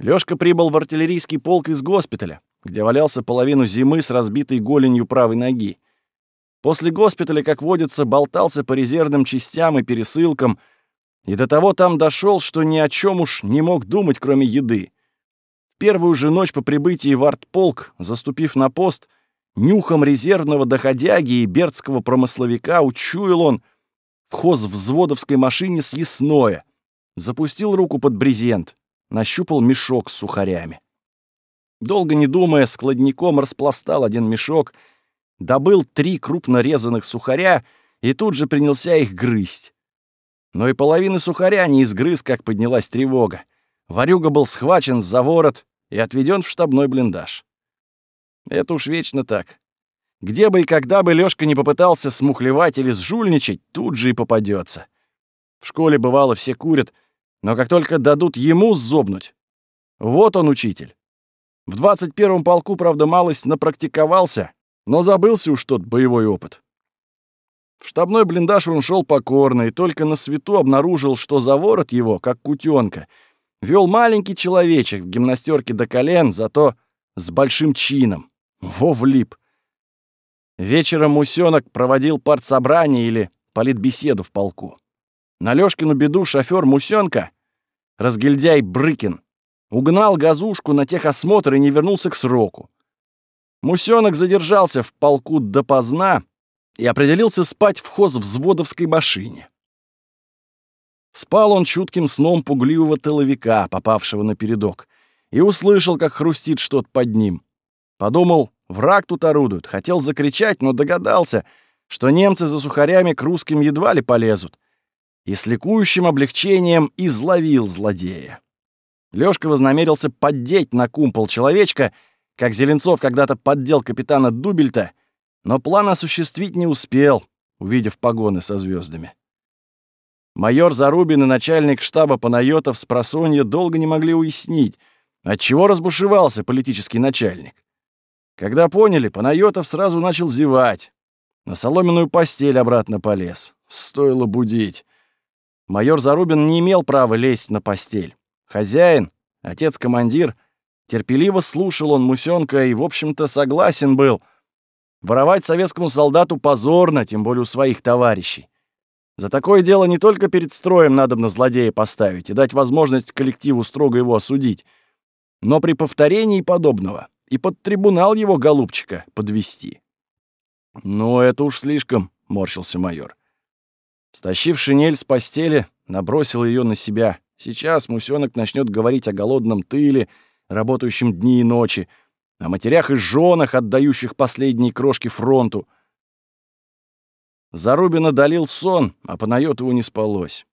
Лёшка прибыл в артиллерийский полк из госпиталя, где валялся половину зимы с разбитой голенью правой ноги. После госпиталя, как водится, болтался по резервным частям и пересылкам, и до того там дошел, что ни о чем уж не мог думать, кроме еды. Первую же ночь по прибытии в артполк, заступив на пост, нюхом резервного доходяги и бердского промысловика учуял он в хозвзводовской машине съестное, запустил руку под брезент, нащупал мешок с сухарями. Долго не думая, складником распластал один мешок, добыл три крупно резаных сухаря и тут же принялся их грызть. Но и половины сухаря не изгрыз, как поднялась тревога. Варюга был схвачен за ворот и отведен в штабной блиндаж. Это уж вечно так. Где бы и когда бы Лёшка не попытался смухлевать или сжульничать, тут же и попадется. В школе бывало все курят, но как только дадут ему зобнуть, вот он учитель. В 21-м полку, правда, малость напрактиковался, но забылся уж тот боевой опыт. В штабной блиндаж он шел покорно и только на свету обнаружил, что за ворот его, как кутенка, вел маленький человечек в гимнастерке до колен, зато с большим чином. Во влип. Вечером Мусёнок проводил партсобрание или политбеседу в полку. На Лёшкину беду шофёр Мусёнка, разгильдяй Брыкин, угнал газушку на техосмотр и не вернулся к сроку. Мусёнок задержался в полку допоздна и определился спать в хозвзводовской машине. Спал он чутким сном пугливого тыловика, попавшего на передок, и услышал, как хрустит что-то под ним. Подумал, враг тут орудует, хотел закричать, но догадался, что немцы за сухарями к русским едва ли полезут, и с ликующим облегчением изловил злодея. Лёшка вознамерился поддеть на кумпол человечка, как Зеленцов когда-то поддел капитана Дубельта, но план осуществить не успел, увидев погоны со звездами. Майор Зарубин и начальник штаба Панайотов с просонья долго не могли уяснить, отчего разбушевался политический начальник. Когда поняли, Панайотов сразу начал зевать. На соломенную постель обратно полез. Стоило будить. Майор Зарубин не имел права лезть на постель. Хозяин, отец-командир, терпеливо слушал он Мусёнка и, в общем-то, согласен был. Воровать советскому солдату позорно, тем более у своих товарищей. За такое дело не только перед строем надо на злодея поставить и дать возможность коллективу строго его осудить, но при повторении подобного и под трибунал его голубчика подвести. «Ну, это уж слишком», — морщился майор. Стащив шинель с постели, набросил ее на себя. Сейчас мусёнок начнет говорить о голодном тыле, работающем дни и ночи, о матерях и женах, отдающих последние крошки фронту. Зарубина долил сон, а Панайотову не спалось.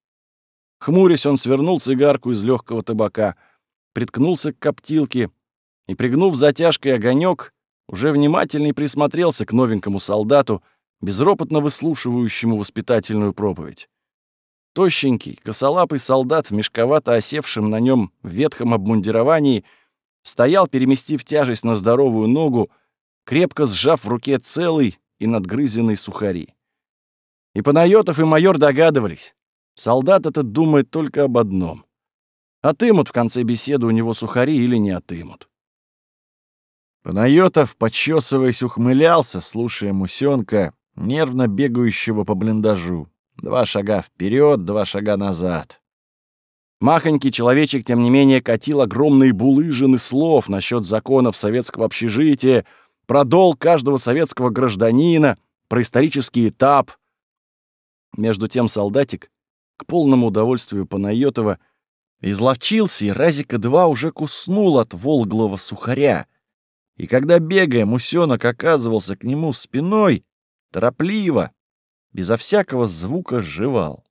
Хмурясь, он свернул цигарку из легкого табака, приткнулся к коптилке и, пригнув затяжкой огонек, уже внимательней присмотрелся к новенькому солдату, безропотно выслушивающему воспитательную проповедь. Тощенький, косолапый солдат в мешковато осевшем на нем ветхом обмундировании стоял, переместив тяжесть на здоровую ногу, крепко сжав в руке целый и надгрызенный сухари. И Панайотов, и майор догадывались. Солдат этот думает только об одном. Отымут в конце беседы у него сухари или не отымут. Панайотов, подчесываясь, ухмылялся, слушая Мусёнка, нервно бегающего по блиндажу. Два шага вперед, два шага назад. Махонький человечек, тем не менее, катил огромные булыжины слов насчет законов советского общежития, про долг каждого советского гражданина, про исторический этап. Между тем солдатик, к полному удовольствию Панайотова, изловчился, и разика-два уже куснул от волглого сухаря. И когда, бегая, мусёнок оказывался к нему спиной, торопливо, безо всякого звука жевал.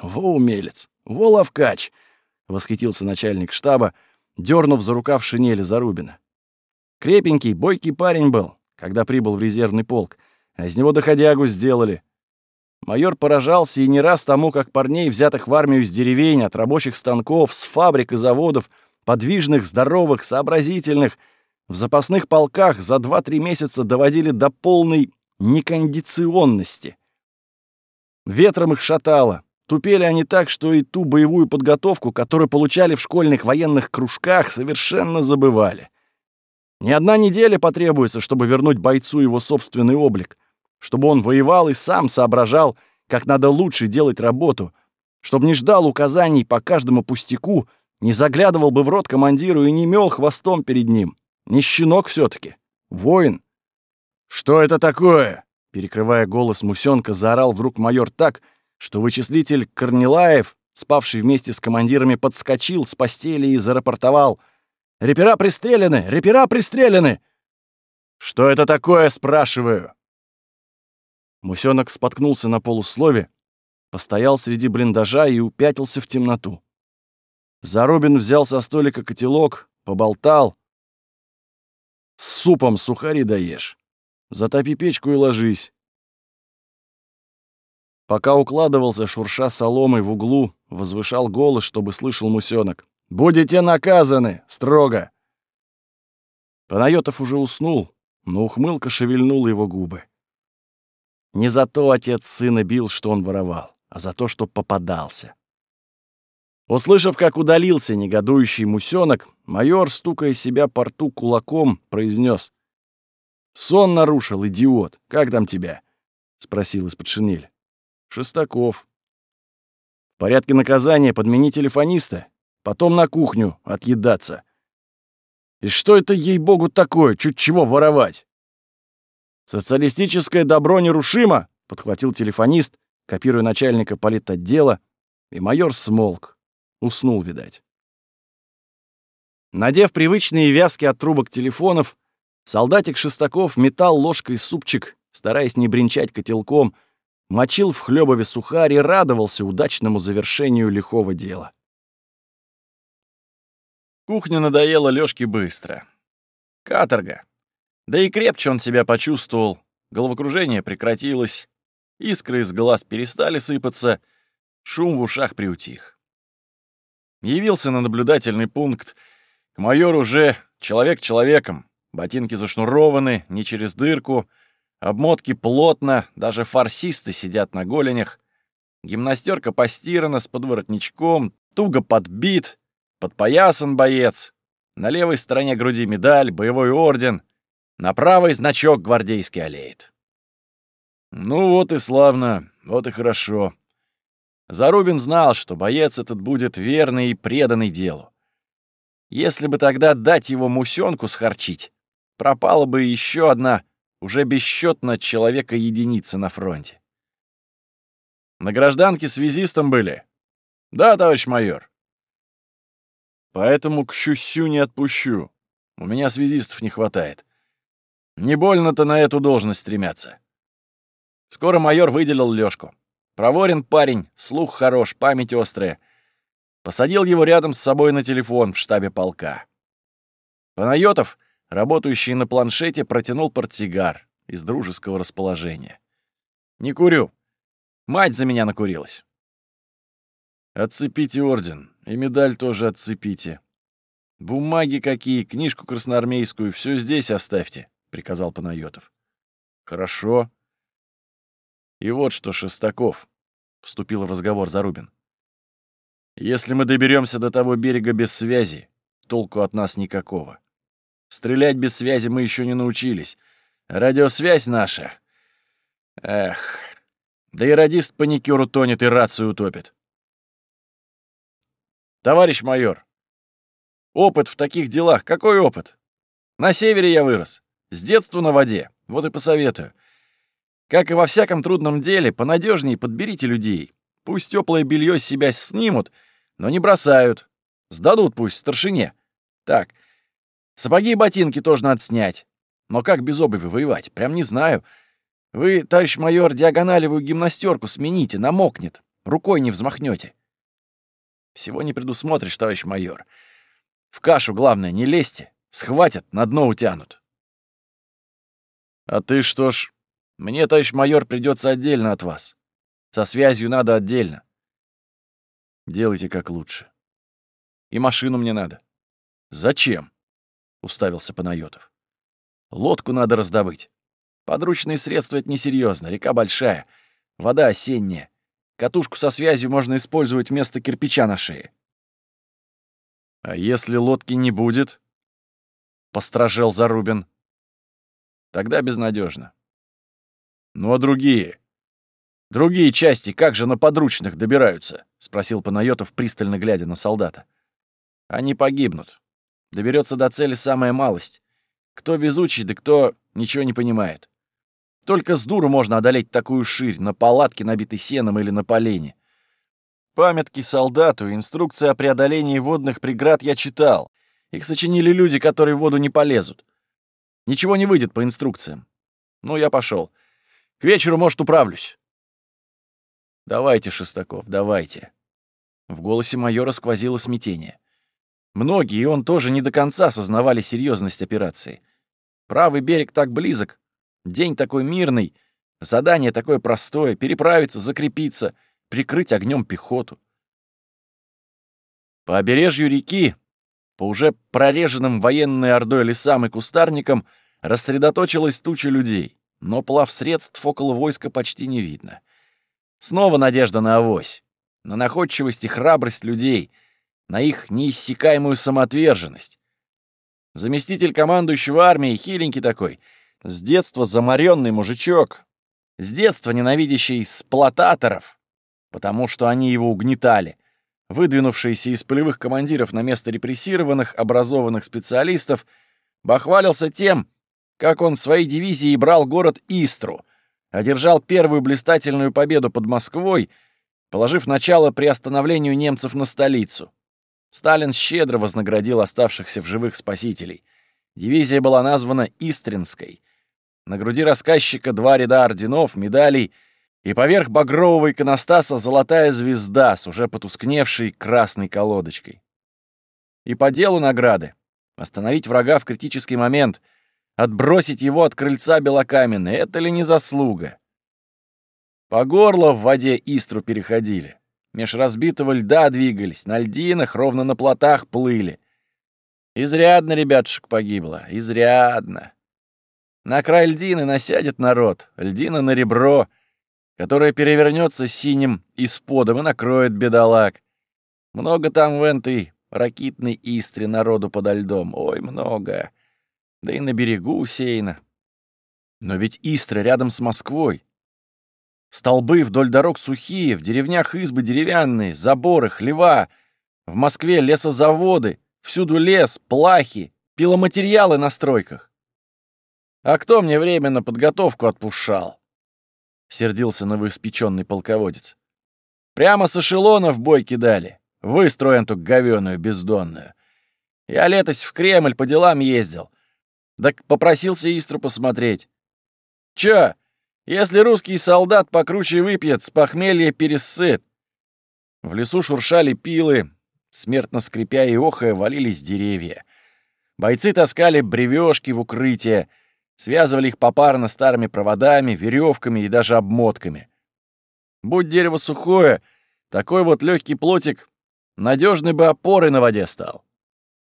«Во умелец! Во ловкач!» — восхитился начальник штаба, дернув за рукав шинели Зарубина. Крепенький, бойкий парень был, когда прибыл в резервный полк, а из него доходягу сделали. Майор поражался и не раз тому, как парней, взятых в армию с деревень, от рабочих станков, с фабрик и заводов, подвижных, здоровых, сообразительных, в запасных полках за 2-3 месяца доводили до полной некондиционности. Ветром их шатало, Тупели они так, что и ту боевую подготовку, которую получали в школьных военных кружках, совершенно забывали. Ни одна неделя потребуется, чтобы вернуть бойцу его собственный облик, чтобы он воевал и сам соображал, как надо лучше делать работу, чтобы не ждал указаний по каждому пустяку, не заглядывал бы в рот командиру и не мел хвостом перед ним. Не щенок все таки воин. «Что это такое?» Перекрывая голос Мусенка, заорал вдруг майор так, что вычислитель Корнилаев, спавший вместе с командирами, подскочил с постели и зарапортовал. «Репера пристреляны! Репера пристреляны!» «Что это такое?» — спрашиваю. Мусенок споткнулся на полуслове, постоял среди блиндажа и упятился в темноту. Зарубин взял со столика котелок, поболтал. «С супом сухари даешь. Затопи печку и ложись. Пока укладывался, шурша соломой в углу, возвышал голос, чтобы слышал мусёнок. «Будете наказаны! Строго!» Панайотов уже уснул, но ухмылка шевельнула его губы. Не за то отец сына бил, что он воровал, а за то, что попадался. Услышав, как удалился негодующий мусёнок, майор, стукая себя по рту кулаком, произнес: «Сон нарушил, идиот! Как там тебя?» — спросил из-под шинели. Шестаков. В порядке наказания подмени телефониста, потом на кухню отъедаться. И что это, ей-богу, такое, чуть чего воровать? Социалистическое добро нерушимо, подхватил телефонист, копируя начальника политотдела, и майор смолк. Уснул, видать. Надев привычные вязки от трубок телефонов, солдатик Шестаков метал ложкой супчик, стараясь не бренчать котелком — мочил в хлебове сухарь и радовался удачному завершению лихого дела. Кухня надоела Лёшке быстро. Каторга. Да и крепче он себя почувствовал. Головокружение прекратилось, искры из глаз перестали сыпаться, шум в ушах приутих. Явился на наблюдательный пункт. К майору уже человек человеком. Ботинки зашнурованы, не через дырку — Обмотки плотно, даже фарсисты сидят на голенях. Гимнастерка постирана с подворотничком, туго подбит, подпоясан боец. На левой стороне груди медаль, боевой орден, на правой значок гвардейский олеет. Ну вот и славно, вот и хорошо. Зарубин знал, что боец этот будет верный и преданный делу. Если бы тогда дать его мусёнку схарчить, пропала бы еще одна уже бесчетно человека единицы на фронте. На гражданке связистом были? Да, товарищ майор. Поэтому к щусю не отпущу. У меня связистов не хватает. Не больно-то на эту должность стремятся. Скоро майор выделил Лёшку. Проворен парень, слух хорош, память острая. Посадил его рядом с собой на телефон в штабе полка. Панайотов — Работающий на планшете протянул портсигар из дружеского расположения. «Не курю. Мать за меня накурилась». «Отцепите орден, и медаль тоже отцепите. Бумаги какие, книжку красноармейскую, все здесь оставьте», — приказал Панайотов. «Хорошо». «И вот что, Шестаков», — вступил в разговор Зарубин. «Если мы доберемся до того берега без связи, толку от нас никакого. Стрелять без связи мы еще не научились. Радиосвязь наша... Эх... Да и радист паникер утонет и рацию утопит. Товарищ майор, опыт в таких делах, какой опыт? На севере я вырос, с детства на воде, вот и посоветую. Как и во всяком трудном деле, понадежнее подберите людей. Пусть теплое белье с себя снимут, но не бросают. Сдадут пусть старшине. Так, Сапоги и ботинки тоже надо снять. Но как без обуви воевать? Прям не знаю. Вы, товарищ майор, диагоналевую гимнастерку смените, намокнет. Рукой не взмахнете. Всего не предусмотришь, товарищ майор. В кашу, главное, не лезьте. Схватят, на дно утянут. А ты что ж, мне, товарищ майор, придется отдельно от вас. Со связью надо отдельно. Делайте как лучше. И машину мне надо. Зачем? — уставился Панайотов. «Лодку надо раздобыть. Подручные средства — это несерьезно, река большая, вода осенняя. Катушку со связью можно использовать вместо кирпича на шее. А если лодки не будет? Постражел Зарубин. Тогда безнадежно. Ну а другие? Другие части как же на подручных добираются? Спросил Панайотов, пристально глядя на солдата. Они погибнут. Доберется до цели самая малость. Кто безучий, да кто ничего не понимает. Только с дуру можно одолеть такую ширь на палатке, набитой сеном или на полене. Памятки солдату, инструкции о преодолении водных преград я читал. Их сочинили люди, которые в воду не полезут. Ничего не выйдет по инструкциям. Ну, я пошел. К вечеру, может, управлюсь. Давайте, Шестаков, давайте. В голосе майора сквозило смятение. Многие, и он тоже не до конца осознавали серьезность операции. Правый берег так близок, день такой мирный, задание такое простое — переправиться, закрепиться, прикрыть огнем пехоту. По побережью реки, по уже прореженным военной ордой лесам и кустарникам, рассредоточилась туча людей, но плав средств около войска почти не видно. Снова надежда на авось, на находчивость и храбрость людей, на их неиссякаемую самоотверженность. Заместитель командующего армией, хиленький такой, с детства заморенный мужичок, с детства ненавидящий сплотаторов, потому что они его угнетали, выдвинувшийся из полевых командиров на место репрессированных, образованных специалистов, бахвалился тем, как он своей дивизией брал город Истру, одержал первую блистательную победу под Москвой, положив начало приостановлению немцев на столицу. Сталин щедро вознаградил оставшихся в живых спасителей. Дивизия была названа Истринской. На груди рассказчика два ряда орденов, медалей и поверх багрового иконостаса золотая звезда с уже потускневшей красной колодочкой. И по делу награды. Остановить врага в критический момент, отбросить его от крыльца белокаменной — это ли не заслуга? По горло в воде Истру переходили. Меж разбитого льда двигались, на льдинах, ровно на плотах плыли. Изрядно ребятушек погибло, изрядно. На край льдины насядет народ, льдина на ребро, которое перевернется синим исподом и накроет бедолаг. Много там в этой ракитной истре народу подо льдом, ой, много. Да и на берегу усеяно. Но ведь Истра рядом с Москвой. Столбы вдоль дорог сухие, в деревнях избы деревянные, заборы, хлева. В Москве лесозаводы, всюду лес, плахи, пиломатериалы на стройках. А кто мне время на подготовку отпушал? Сердился новоиспеченный полководец. Прямо с эшелона в бой кидали. Выстроен ту говёную бездонную. Я летось в Кремль по делам ездил. Так попросился Истру посмотреть. Чё, если русский солдат покруче выпьет, с похмелья пересыт. В лесу шуршали пилы, смертно скрипя и охая валились деревья. Бойцы таскали бревёшки в укрытие, связывали их попарно старыми проводами, веревками и даже обмотками. Будь дерево сухое, такой вот легкий плотик надежной бы опорой на воде стал.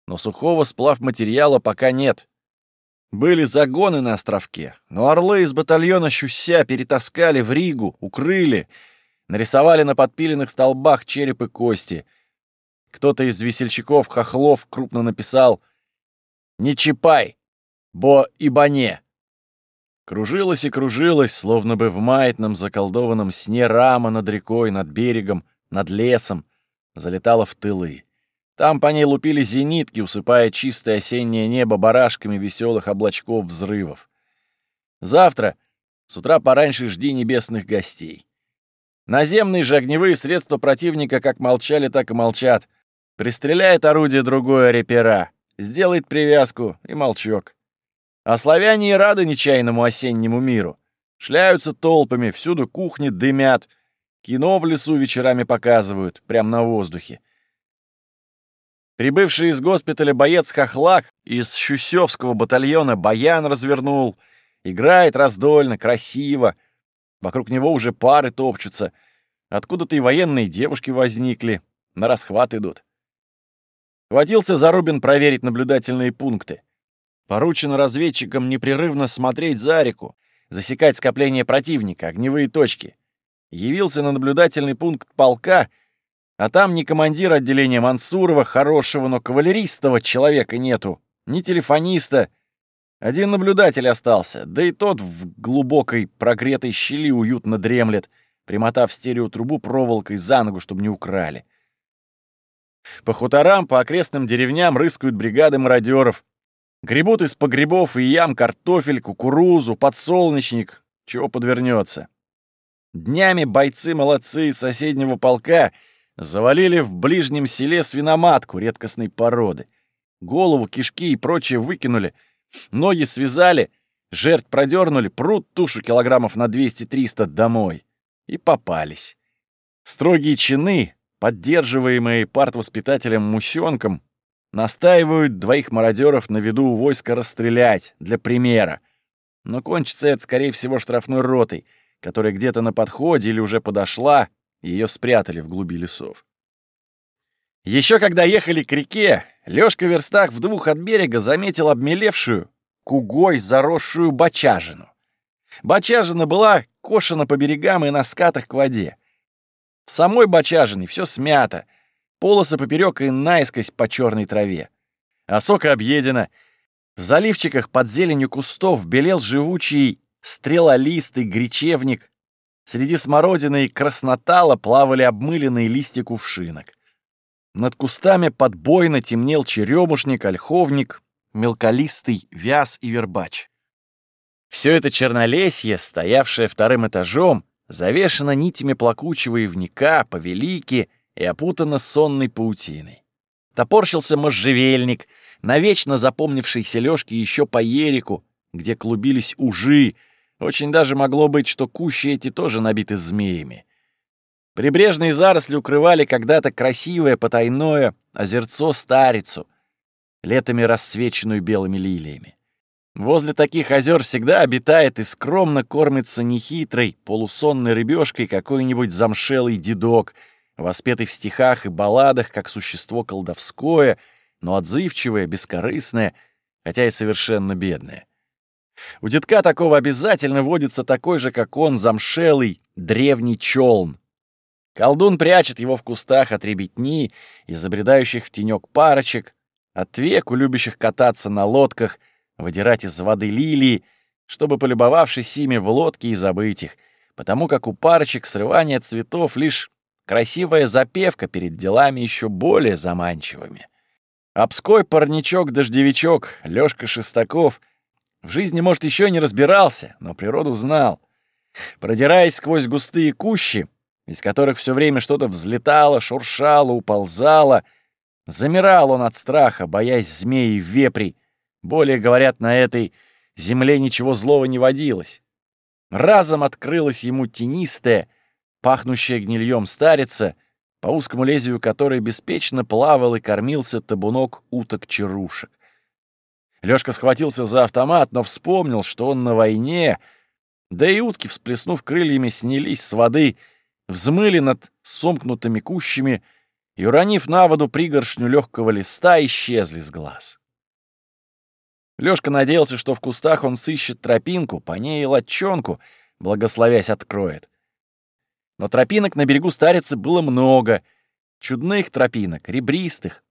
Но сухого сплав материала пока нет. Были загоны на островке, но орлы из батальона Щуся перетаскали в Ригу, укрыли, нарисовали на подпиленных столбах череп и кости. Кто-то из весельчаков-хохлов крупно написал «Не чипай, бо и бане». Кружилась и кружилась, словно бы в маятном заколдованном сне рама над рекой, над берегом, над лесом, залетала в тылы. Там по ней лупили зенитки, усыпая чистое осеннее небо барашками веселых облачков взрывов. Завтра с утра пораньше жди небесных гостей. Наземные же огневые средства противника как молчали, так и молчат. Пристреляет орудие другое репера, сделает привязку и молчок. А славяне и рады нечаянному осеннему миру. Шляются толпами, всюду кухни дымят, кино в лесу вечерами показывают, прямо на воздухе. Прибывший из госпиталя боец Хохлак из Щусевского батальона баян развернул. Играет раздольно, красиво. Вокруг него уже пары топчутся. Откуда-то и военные девушки возникли. На расхват идут. Хватился Зарубин проверить наблюдательные пункты. Поручено разведчикам непрерывно смотреть за реку, засекать скопление противника, огневые точки. явился на наблюдательный пункт полка, а там ни командира отделения Мансурова, хорошего, но кавалеристого человека нету, ни телефониста. Один наблюдатель остался, да и тот в глубокой прогретой щели уютно дремлет, примотав стереотрубу проволокой за ногу, чтобы не украли. По хуторам, по окрестным деревням рыскают бригады мародеров. Гребут из погребов и ям картофель, кукурузу, подсолнечник, чего подвернется. Днями бойцы-молодцы из соседнего полка завалили в ближнем селе свиноматку редкостной породы. Голову, кишки и прочее выкинули, ноги связали, жертв продернули, прут тушу килограммов на 200-300 домой. И попались. Строгие чины, поддерживаемые партвоспитателем Мусенком, настаивают двоих мародеров на виду у войска расстрелять, для примера. Но кончится это, скорее всего, штрафной ротой, которая где-то на подходе или уже подошла, ее спрятали в глуби лесов. Еще когда ехали к реке, Лёшка Верстак в двух от берега заметил обмелевшую, кугой заросшую бочажину. Бочажина была кошена по берегам и на скатах к воде. В самой бочажине все смято, полосы поперек и наискось по черной траве. Осока объедена. В заливчиках под зеленью кустов белел живучий стрелолистый гречевник. Среди смородины и краснотала плавали обмыленные листья кувшинок. Над кустами подбойно темнел черемушник, ольховник, мелколистый вяз и вербач. Все это чернолесье, стоявшее вторым этажом, завешено нитями плакучего ивника, повелики и опутано сонной паутиной. Топорщился можжевельник, навечно запомнившийся Лёшке еще по Ерику, где клубились ужи. Очень даже могло быть, что кущи эти тоже набиты змеями. Прибрежные заросли укрывали когда-то красивое потайное озерцо-старицу, летами рассвеченную белыми лилиями. Возле таких озер всегда обитает и скромно кормится нехитрой, полусонной рыбешкой какой-нибудь замшелый дедок, воспетый в стихах и балладах как существо колдовское, но отзывчивое, бескорыстное, хотя и совершенно бедное. У детка такого обязательно водится такой же, как он, замшелый, древний челн. Колдун прячет его в кустах от ребятни и забредающих в тенек парочек, от веку любящих кататься на лодках — выдирать из воды лилии, чтобы, полюбовавшись ими в лодке, и забыть их, потому как у парочек срывание цветов лишь красивая запевка перед делами еще более заманчивыми. Обской парничок-дождевичок Лёшка Шестаков в жизни, может, еще не разбирался, но природу знал. Продираясь сквозь густые кущи, из которых все время что-то взлетало, шуршало, уползало, замирал он от страха, боясь змей и вепрей, более, говорят, на этой земле ничего злого не водилось. Разом открылась ему тенистая, пахнущая гнильем старица, по узкому лезвию которой беспечно плавал и кормился табунок уток-чарушек. Лёшка схватился за автомат, но вспомнил, что он на войне, да и утки, всплеснув крыльями, снялись с воды, взмыли над сомкнутыми кущами и, уронив на воду пригоршню легкого листа, исчезли с глаз. Лёшка надеялся, что в кустах он сыщет тропинку, по ней и латчонку, благословясь откроет. Но тропинок на берегу Старицы было много. Чудных тропинок, ребристых,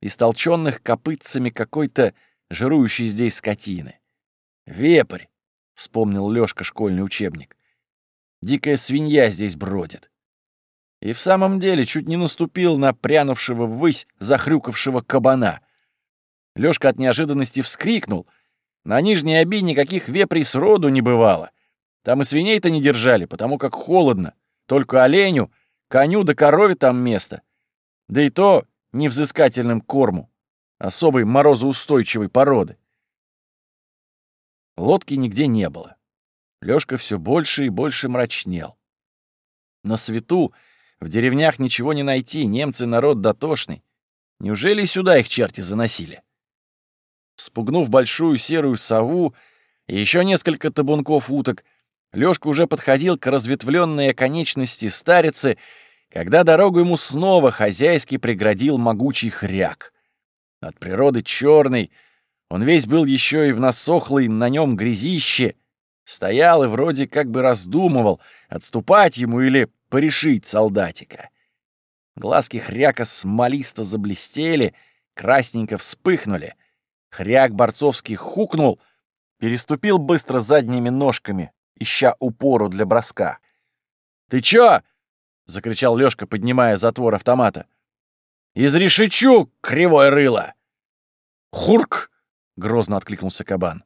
истолченных копытцами какой-то жирующей здесь скотины. «Вепрь!» — вспомнил Лёшка школьный учебник. «Дикая свинья здесь бродит». И в самом деле чуть не наступил на прянувшего ввысь захрюкавшего кабана — Лёшка от неожиданности вскрикнул. На Нижней Оби никаких вепрей сроду не бывало. Там и свиней-то не держали, потому как холодно. Только оленю, коню да корове там место. Да и то невзыскательным корму, особой морозоустойчивой породы. Лодки нигде не было. Лёшка всё больше и больше мрачнел. На свету в деревнях ничего не найти, немцы народ дотошный. Неужели сюда их черти заносили? Спугнув большую серую сову и еще несколько табунков уток, Лёшка уже подходил к разветвленной оконечности старицы, когда дорогу ему снова хозяйски преградил могучий хряк. От природы черный, он весь был еще и в насохлой на нем грязище, Стоял и вроде как бы раздумывал, отступать ему или порешить солдатика. Глазки хряка смолисто заблестели, красненько вспыхнули. Хряк борцовский хукнул, переступил быстро задними ножками, ища упору для броска. «Ты чё?» — закричал Лёшка, поднимая затвор автомата. «Изрешечу, кривое рыло!» «Хурк!» — грозно откликнулся кабан.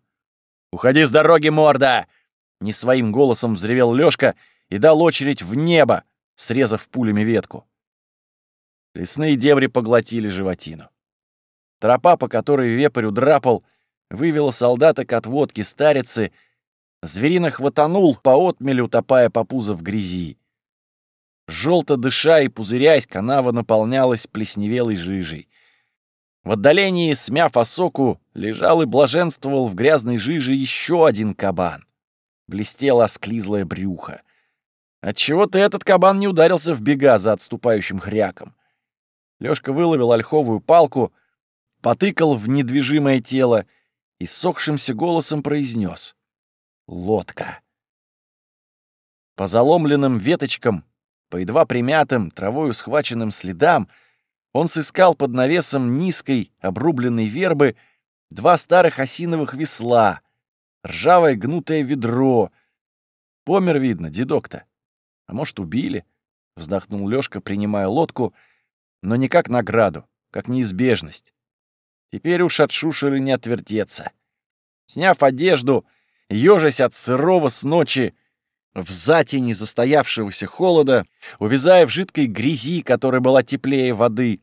«Уходи с дороги, морда!» Не своим голосом взревел Лёшка и дал очередь в небо, срезав пулями ветку. Лесные дебри поглотили животину. Тропа, по которой вепрь удрапал, вывела солдата к отводке старицы, зверина хватанул по отмелю, утопая по пузо в грязи. Желто дыша и пузырясь, канава наполнялась плесневелой жижей. В отдалении, смяв осоку, лежал и блаженствовал в грязной жиже еще один кабан. Блестело осклизлое брюхо. Отчего-то этот кабан не ударился в бега за отступающим хряком. Лёшка выловил ольховую палку, потыкал в недвижимое тело и сохшимся голосом произнес: «Лодка». По заломленным веточкам по едва примятым, травою схваченным следам он сыскал под навесом низкой, обрубленной вербы два старых осиновых весла, ржавое гнутое ведро. Помер, видно, дедок-то. А может, убили? Вздохнул Лёшка, принимая лодку, но не как награду, как неизбежность. Теперь уж от шушеры не отвертеться. Сняв одежду, ёжась от сырого с ночи, в затени застоявшегося холода, увязая в жидкой грязи, которая была теплее воды,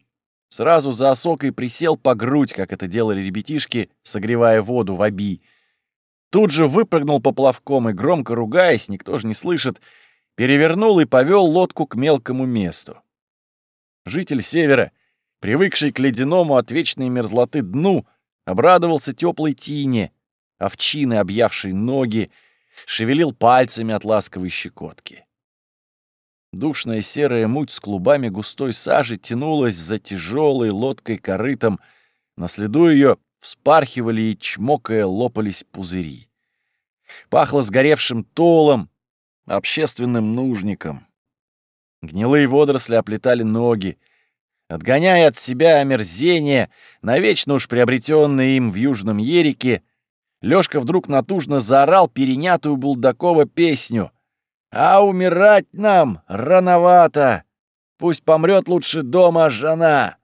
сразу за осокой присел по грудь, как это делали ребятишки, согревая воду в оби. Тут же выпрыгнул поплавком и, громко ругаясь, никто же не слышит, перевернул и повел лодку к мелкому месту. Житель севера, привыкший к ледяному от вечной мерзлоты дну, обрадовался теплой тине, овчины, объявшей ноги, шевелил пальцами от ласковой щекотки. Душная серая муть с клубами густой сажи тянулась за тяжелой лодкой корытом, на следу ее вспархивали и, чмокая, лопались пузыри. Пахло сгоревшим толом, общественным нужником. Гнилые водоросли оплетали ноги, отгоняя от себя омерзение, навечно уж приобретенное им в Южном Ерике, Лёшка вдруг натужно заорал перенятую Булдакова песню. «А умирать нам рановато! Пусть помрет лучше дома жена!»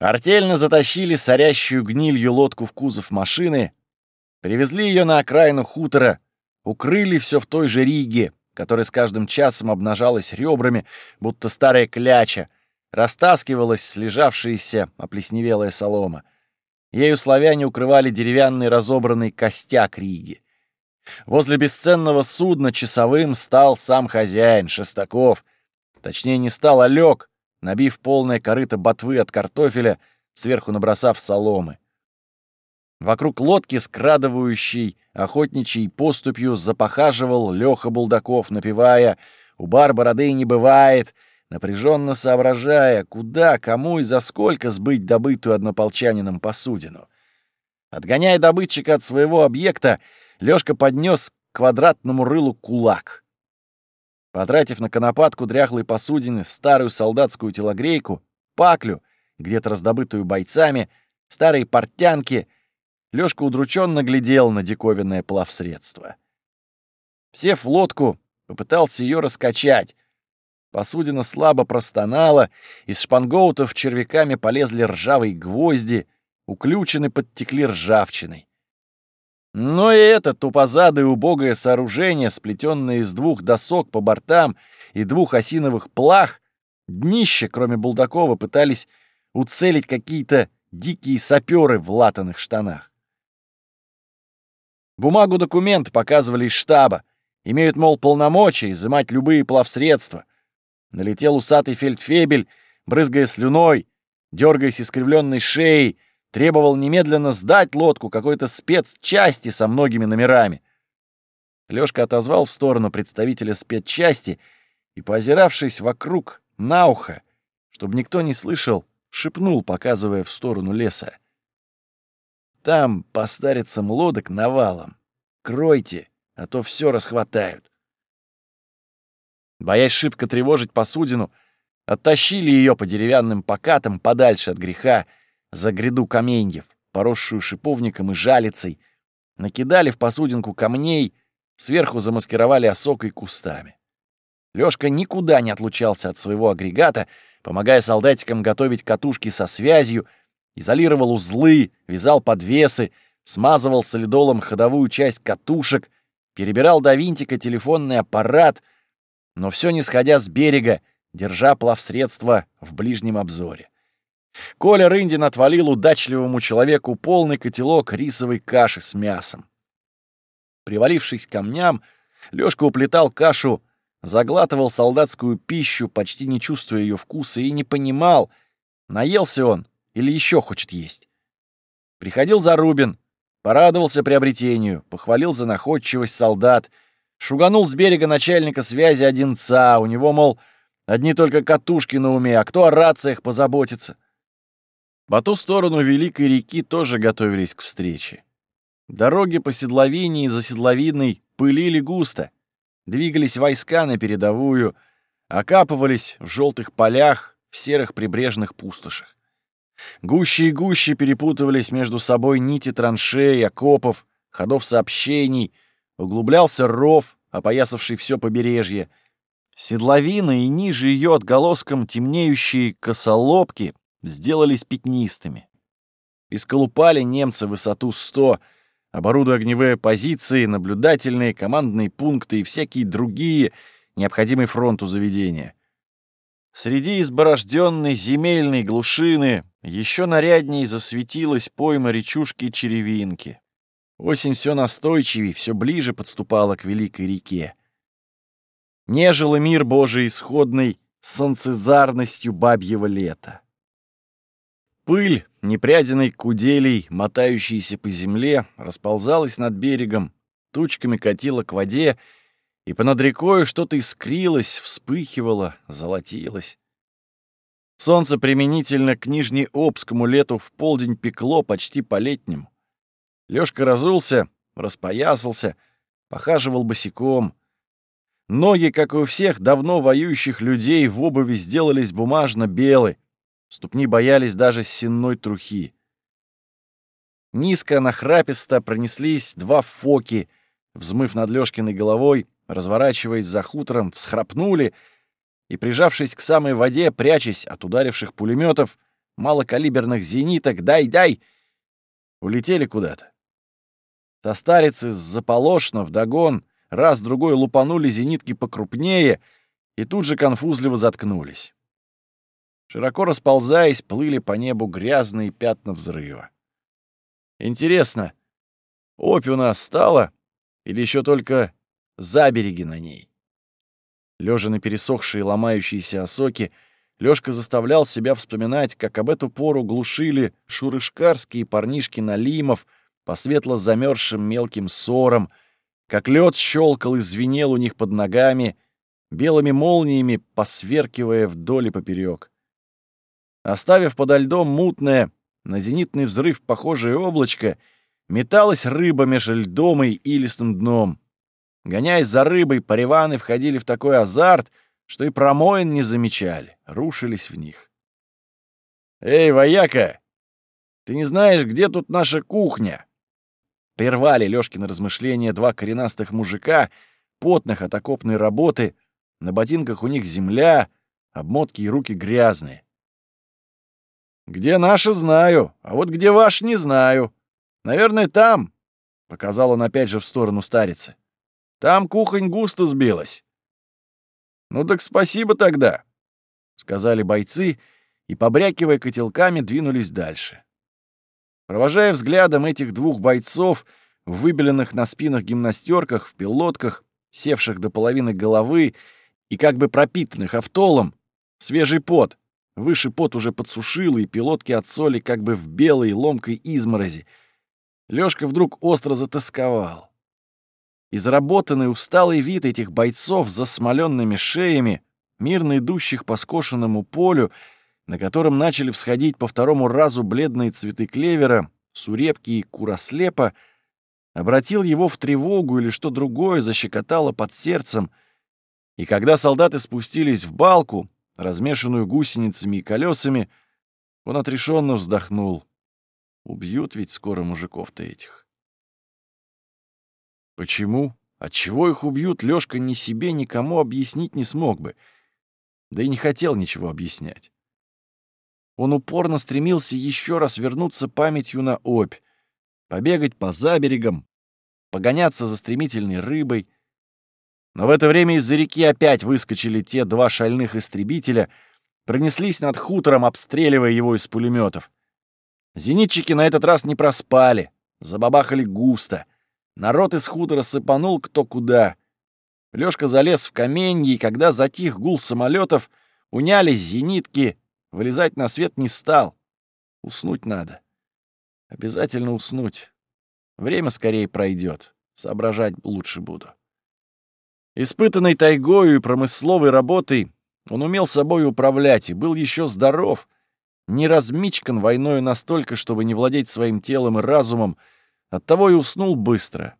Артельно затащили сорящую гнилью лодку в кузов машины, привезли ее на окраину хутора, укрыли все в той же Риге, которая с каждым часом обнажалась ребрами, будто старая кляча, растаскивалась слежавшаяся оплесневелая солома. Ею славяне укрывали деревянный разобранный костяк Риги. Возле бесценного судна часовым стал сам хозяин, Шестаков. Точнее, не стал, а лёг, набив полное корыто ботвы от картофеля, сверху набросав соломы. Вокруг лодки, скрадывающей охотничьей поступью, запохаживал Лёха Булдаков, напевая «У бар бороды не бывает», напряженно соображая, куда, кому и за сколько сбыть добытую однополчанином посудину. Отгоняя добытчика от своего объекта, Лёшка поднес к квадратному рылу кулак. Потратив на конопатку дряхлой посудины старую солдатскую телогрейку, паклю, где-то раздобытую бойцами, старые портянки, Лёшка удрученно глядел на диковинное плавсредство. Сев в лодку, попытался ее раскачать, Посудина слабо простонала, из шпангоутов червяками полезли ржавые гвозди, уключены подтекли ржавчиной. Но и это тупозадое убогое сооружение, сплетенное из двух досок по бортам и двух осиновых плах, днище, кроме Булдакова, пытались уцелить какие-то дикие саперы в латаных штанах. Бумагу документ показывали из штаба, имеют, мол, полномочия изымать любые плавсредства — Налетел усатый фельдфебель, брызгая слюной, дергаясь искривленной шеей, требовал немедленно сдать лодку какой-то спецчасти со многими номерами. Лёшка отозвал в сторону представителя спецчасти и, поозиравшись вокруг на ухо, чтобы никто не слышал, шепнул, показывая в сторону леса. «Там по старицам лодок навалом. Кройте, а то все расхватают. Боясь шибко тревожить посудину, оттащили ее по деревянным покатам подальше от греха, за гряду каменьев, поросшую шиповником и жалицей, накидали в посудинку камней, сверху замаскировали осокой кустами. Лёшка никуда не отлучался от своего агрегата, помогая солдатикам готовить катушки со связью, изолировал узлы, вязал подвесы, смазывал солидолом ходовую часть катушек, перебирал до винтика телефонный аппарат, но все не сходя с берега, держа плавсредство в ближнем обзоре. Коля Рындин отвалил удачливому человеку полный котелок рисовой каши с мясом. Привалившись к камням, Лёшка уплетал кашу, заглатывал солдатскую пищу, почти не чувствуя ее вкуса, и не понимал, наелся он или еще хочет есть. Приходил Зарубин, порадовался приобретению, похвалил за находчивость солдат, шуганул с берега начальника связи Одинца, у него, мол, одни только катушки на уме, а кто о рациях позаботится. По ту сторону Великой реки тоже готовились к встрече. Дороги по седловине и за седловидной пылили густо. Двигались войска на передовую, окапывались в желтых полях, в серых прибрежных пустошах. Гуще и гуще перепутывались между собой нити траншей, окопов, ходов сообщений, углублялся ров, опоясавший все побережье. Седловина и ниже ее отголоском темнеющие косолобки сделались пятнистыми. Исколупали немцы высоту 100, оборудуя огневые позиции, наблюдательные, командные пункты и всякие другие, необходимые фронту заведения. Среди изборожденной земельной глушины еще нарядней засветилась пойма речушки-черевинки. Осень все настойчивей, все ближе подступала к великой реке. Нежил мир Божий исходный солнцезарностью бабьего лета. Пыль, непрядиной куделей, мотающейся по земле, расползалась над берегом, тучками катила к воде, и понад рекою что-то искрилось, вспыхивало, золотилось. Солнце применительно к Нижнеобскому лету в полдень пекло почти по-летнему. Лёшка разулся, распоясался, похаживал босиком. Ноги, как у всех давно воюющих людей, в обуви сделались бумажно-белы, Ступни боялись даже сенной трухи. Низко, нахраписто пронеслись два фоки, взмыв над Лёшкиной головой, разворачиваясь за хутором, всхрапнули и, прижавшись к самой воде, прячась от ударивших пулеметов, малокалиберных зениток «дай-дай!», улетели куда-то. Состарицы с заполошно вдогон раз-другой лупанули зенитки покрупнее и тут же конфузливо заткнулись. Широко расползаясь, плыли по небу грязные пятна взрыва. Интересно, опь у нас стала или еще только забереги на ней? Лежа на пересохшие ломающиеся осоки, Лёшка заставлял себя вспоминать, как об эту пору глушили шурышкарские парнишки Налимов по светло замерзшим мелким ссорам, как лед щелкал и звенел у них под ногами, белыми молниями посверкивая вдоль и поперек. Оставив подо льдом мутное, на зенитный взрыв похожее облачко, металась рыба между льдом и илистым дном. Гоняясь за рыбой, париваны входили в такой азарт, что и промоин не замечали, рушились в них. «Эй, вояка, ты не знаешь, где тут наша кухня?» Прервали Лёшкины размышления два коренастых мужика, потных от окопной работы, на ботинках у них земля, обмотки и руки грязные. «Где наши, знаю, а вот где ваш, не знаю. Наверное, там», — показал он опять же в сторону старицы. «Там кухонь густо сбилась». «Ну так спасибо тогда», — сказали бойцы и, побрякивая котелками, двинулись дальше. Провожая взглядом этих двух бойцов, выбеленных на спинах гимнастерках, в пилотках, севших до половины головы и как бы пропитанных автолом, свежий пот, Выше пот уже подсушил, и пилотки от соли как бы в белой ломкой изморози. Лёшка вдруг остро затасковал. Изработанный усталый вид этих бойцов с засмоленными шеями, мирно идущих по скошенному полю, на котором начали всходить по второму разу бледные цветы клевера, сурепки и курослепа, обратил его в тревогу или что другое защекотало под сердцем, и когда солдаты спустились в балку, размешанную гусеницами и колесами, он отрешенно вздохнул. Убьют ведь скоро мужиков-то этих. Почему? Отчего их убьют, Лёшка ни себе, никому объяснить не смог бы. Да и не хотел ничего объяснять. Он упорно стремился еще раз вернуться памятью на опь, побегать по заберегам, погоняться за стремительной рыбой. Но в это время из-за реки опять выскочили те два шальных истребителя, пронеслись над хутором, обстреливая его из пулеметов. Зенитчики на этот раз не проспали, забабахали густо. Народ из хутора сыпанул кто куда. Лёшка залез в каменье, и когда затих гул самолетов, унялись зенитки, вылезать на свет не стал. Уснуть надо. Обязательно уснуть. Время скорее пройдет, соображать лучше буду. Испытанный тайгою и промысловой работой, он умел собой управлять и был еще здоров, не размичкан войною настолько, чтобы не владеть своим телом и разумом, оттого и уснул быстро.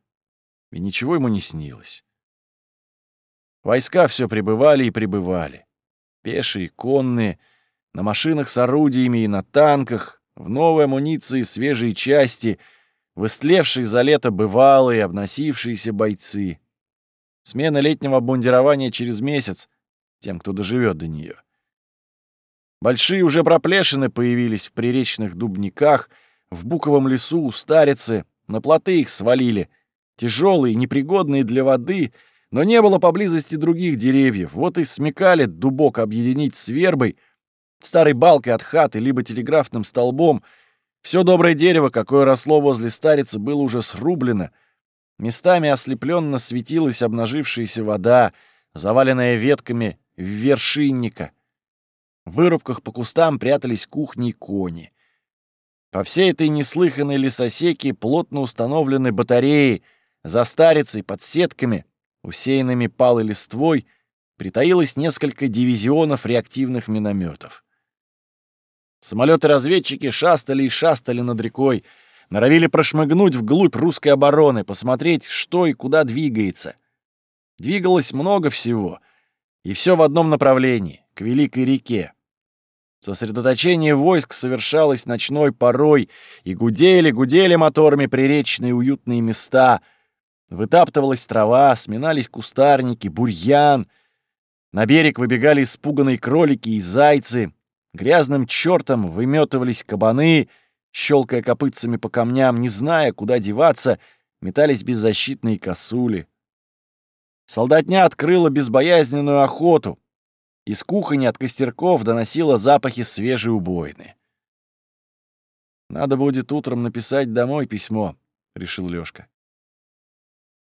И ничего ему не снилось. Войска все прибывали и прибывали. Пешие, конные, на машинах с орудиями и на танках, в новой амуниции свежие части — в за лето бывалые, обносившиеся бойцы. Смена летнего обмундирования через месяц, тем, кто доживет до нее. Большие уже проплешины появились в приречных дубниках, в буковом лесу у старицы, на плоты их свалили, тяжелые, непригодные для воды, но не было поблизости других деревьев, вот и смекали дубок объединить с вербой, старой балкой от хаты, либо телеграфным столбом — все доброе дерево, какое росло возле старицы, было уже срублено. Местами ослепленно светилась обнажившаяся вода, заваленная ветками вершинника. В вырубках по кустам прятались кухни и кони. По всей этой неслыханной лесосеке плотно установлены батареи, за старицей под сетками, усеянными палой листвой, притаилось несколько дивизионов реактивных минометов. Самолеты-разведчики шастали и шастали над рекой, норовили прошмыгнуть вглубь русской обороны, посмотреть, что и куда двигается. Двигалось много всего, и все в одном направлении — к Великой реке. Сосредоточение войск совершалось ночной порой, и гудели, гудели моторами приречные уютные места. Вытаптывалась трава, сминались кустарники, бурьян. На берег выбегали испуганные кролики и зайцы — Грязным чертом выметывались кабаны, щелкая копытцами по камням, не зная, куда деваться, метались беззащитные косули. Солдатня открыла безбоязненную охоту. Из кухни от костерков доносила запахи свежей убойны. «Надо будет утром написать домой письмо», — решил Лёшка.